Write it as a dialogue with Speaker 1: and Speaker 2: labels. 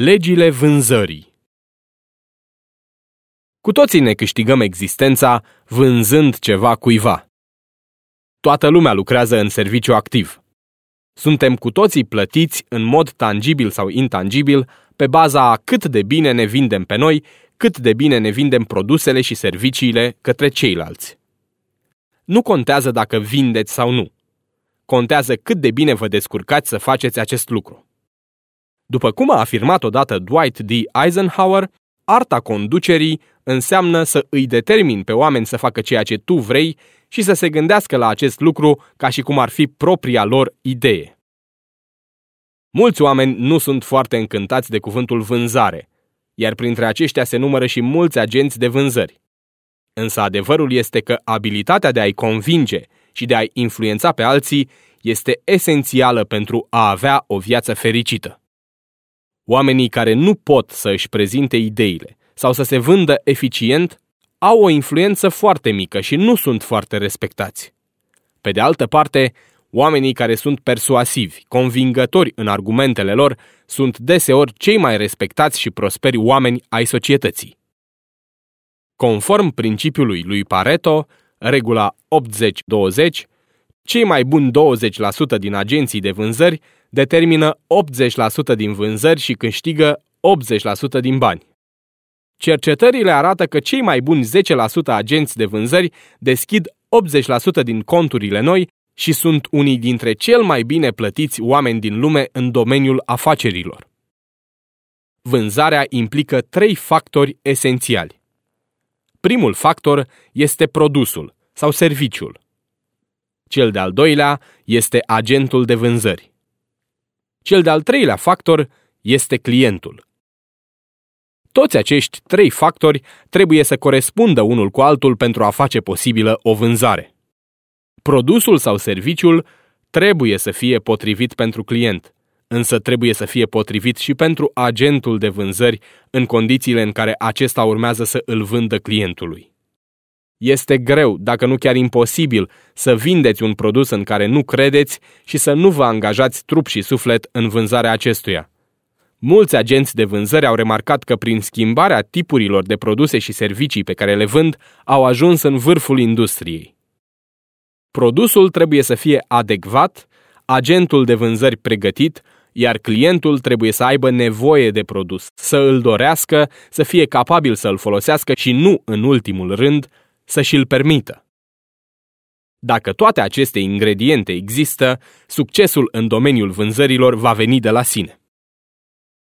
Speaker 1: Legile vânzării Cu toții ne câștigăm existența vânzând ceva cuiva. Toată lumea lucrează în serviciu activ. Suntem cu toții plătiți în mod tangibil sau intangibil pe baza a cât de bine ne vindem pe noi, cât de bine ne vindem produsele și serviciile către ceilalți. Nu contează dacă vindeți sau nu. Contează cât de bine vă descurcați să faceți acest lucru. După cum a afirmat odată Dwight D. Eisenhower, arta conducerii înseamnă să îi determini pe oameni să facă ceea ce tu vrei și să se gândească la acest lucru ca și cum ar fi propria lor idee. Mulți oameni nu sunt foarte încântați de cuvântul vânzare, iar printre aceștia se numără și mulți agenți de vânzări. Însă adevărul este că abilitatea de a-i convinge și de a-i influența pe alții este esențială pentru a avea o viață fericită. Oamenii care nu pot să își prezinte ideile sau să se vândă eficient au o influență foarte mică și nu sunt foarte respectați. Pe de altă parte, oamenii care sunt persuasivi, convingători în argumentele lor, sunt deseori cei mai respectați și prosperi oameni ai societății. Conform principiului lui Pareto, regula 80-20, cei mai buni 20% din agenții de vânzări determină 80% din vânzări și câștigă 80% din bani. Cercetările arată că cei mai buni 10% agenți de vânzări deschid 80% din conturile noi și sunt unii dintre cel mai bine plătiți oameni din lume în domeniul afacerilor. Vânzarea implică trei factori esențiali. Primul factor este produsul sau serviciul. Cel de-al doilea este agentul de vânzări. Cel de-al treilea factor este clientul. Toți acești trei factori trebuie să corespundă unul cu altul pentru a face posibilă o vânzare. Produsul sau serviciul trebuie să fie potrivit pentru client, însă trebuie să fie potrivit și pentru agentul de vânzări în condițiile în care acesta urmează să îl vândă clientului. Este greu, dacă nu chiar imposibil, să vindeți un produs în care nu credeți și să nu vă angajați trup și suflet în vânzarea acestuia. Mulți agenți de vânzări au remarcat că prin schimbarea tipurilor de produse și servicii pe care le vând, au ajuns în vârful industriei. Produsul trebuie să fie adecvat, agentul de vânzări pregătit, iar clientul trebuie să aibă nevoie de produs, să îl dorească, să fie capabil să îl folosească și nu, în ultimul rând, să și-l permită. Dacă toate aceste ingrediente există, succesul în domeniul vânzărilor va veni de la sine.